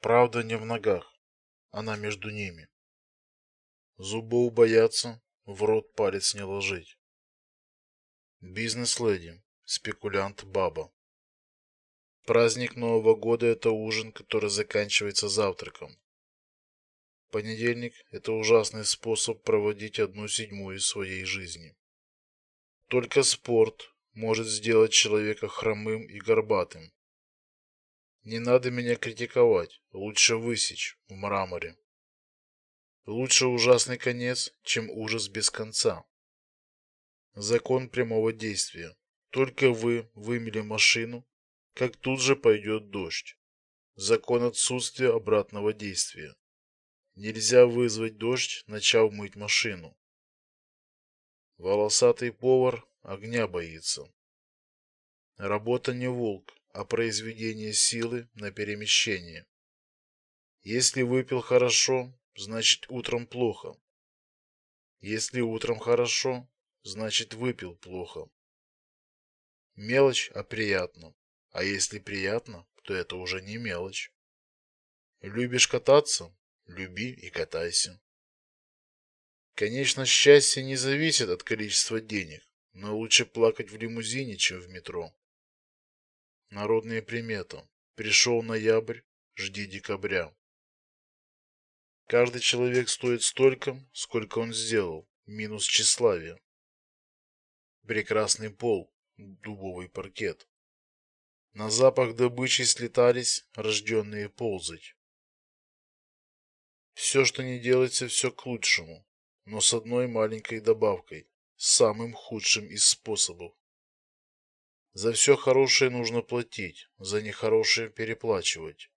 Правда не в ногах, она между ними. Зубов бояться, в рот палец не ложить. Бизнес-леди, спекулянт баба. Праздник Нового года это ужин, который заканчивается завтраком. Понедельник это ужасный способ проводить одну седьмую своей жизни. Только спорт может сделать человека хромым и горбатым. Не надо меня критиковать, лучше высечь в мраморе. Лучше ужасный конец, чем ужас без конца. Закон прямого действия. Только вы вымели машину, как тут же пойдет дождь. Закон отсутствия обратного действия. Нельзя вызвать дождь, начав мыть машину. Волосатый повар огня боится. Работа не волк, а произведение силы на перемещение. Если выпил хорошо, значит утром плохо. Если утром хорошо, значит выпил плохо. Мелочь, а приятно. А если приятно, то это уже не мелочь. Любишь кататься? Люби и катайся. Конечно, счастье не зависит от количества денег, но лучше плакать в лимузине, чем в метро. Народные приметы. Пришел ноябрь, жди декабря. Каждый человек стоит столько, сколько он сделал, минус тщеславие. Прекрасный пол, дубовый паркет. На запах добычи слетались, рожденные ползать. Все, что не делается, все к лучшему, но с одной маленькой добавкой, самым худшим из способов. За все хорошее нужно платить, за нехорошее переплачивать.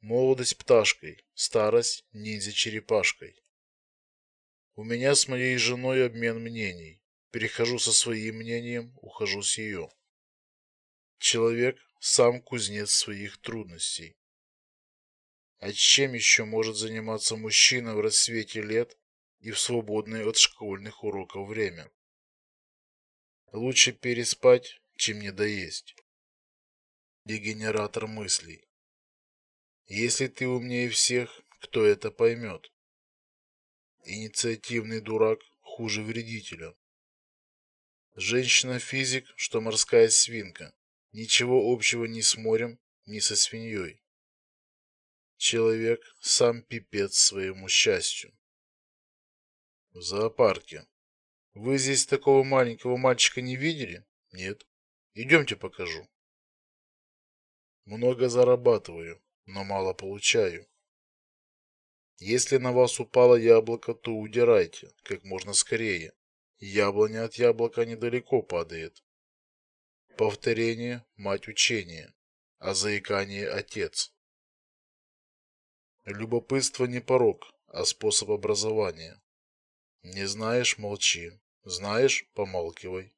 Молодость пташкой, старость ниндзя-черепашкой. У меня с моей женой обмен мнений. Перехожу со своим мнением, ухожу с ее. Человек сам кузнец своих трудностей. А чем еще может заниматься мужчина в расцвете лет и в свободное от школьных уроков время? Лучше переспать, чем не доесть. Дегенератор мыслей. Если ты умнее всех, кто это поймет? Инициативный дурак хуже вредителя. Женщина-физик, что морская свинка. Ничего общего ни с морем, ни со свиньей. Человек сам пипец своему счастью. В зоопарке. Вы здесь такого маленького мальчика не видели? Нет. Идемте покажу. Много зарабатываю, но мало получаю. Если на вас упало яблоко, то удирайте как можно скорее. Яблоня от яблока недалеко падает. Повторение мать учения, а заикание отец. Любопытство не порок, а способ образования. Не знаешь молчи. Знаешь, помалкивай.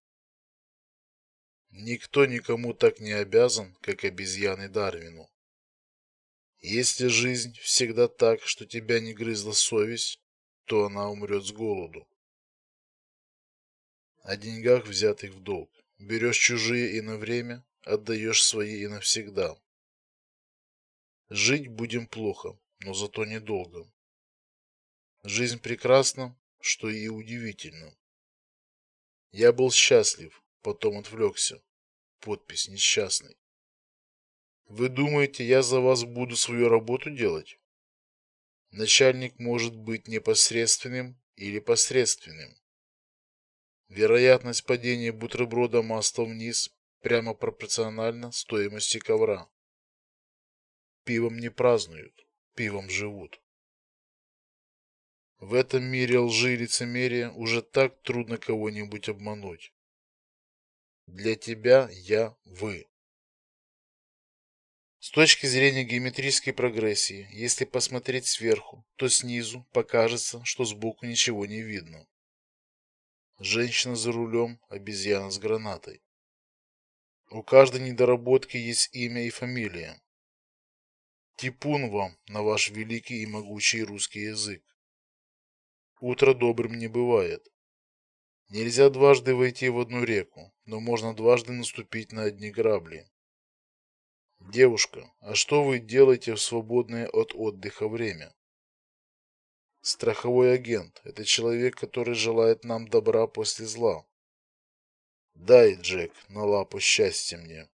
Никто никому так не обязан, как обезьяне Дарвину. Если жизнь всегда так, что тебя не грызла совесть, то она умрет с голоду. О деньгах, взятых в долг. Берешь чужие и на время, отдаешь свои и навсегда. Жить будем плохо, но зато недолго. Жизнь прекрасна, что и удивительно. Я был счастлив, потом отвлекся. Подпись несчастный. Вы думаете, я за вас буду свою работу делать? Начальник может быть непосредственным или посредственным. Вероятность падения бутерброда маслом вниз прямо пропорциональна стоимости ковра. Пивом не празднуют, пивом живут. В этом мире лжи и лицемерия уже так трудно кого-нибудь обмануть. Для тебя я вы. С точки зрения геометрической прогрессии, если посмотреть сверху, то снизу покажется, что сбоку ничего не видно. Женщина за рулем, обезьяна с гранатой. У каждой недоработки есть имя и фамилия. Типун вам на ваш великий и могучий русский язык. Утро добрым не бывает. Нельзя дважды войти в одну реку, но можно дважды наступить на одни грабли. Девушка, а что вы делаете в свободное от отдыха время? Страховой агент это человек, который желает нам добра после зла. Дай, Джек, на лапу счастья мне.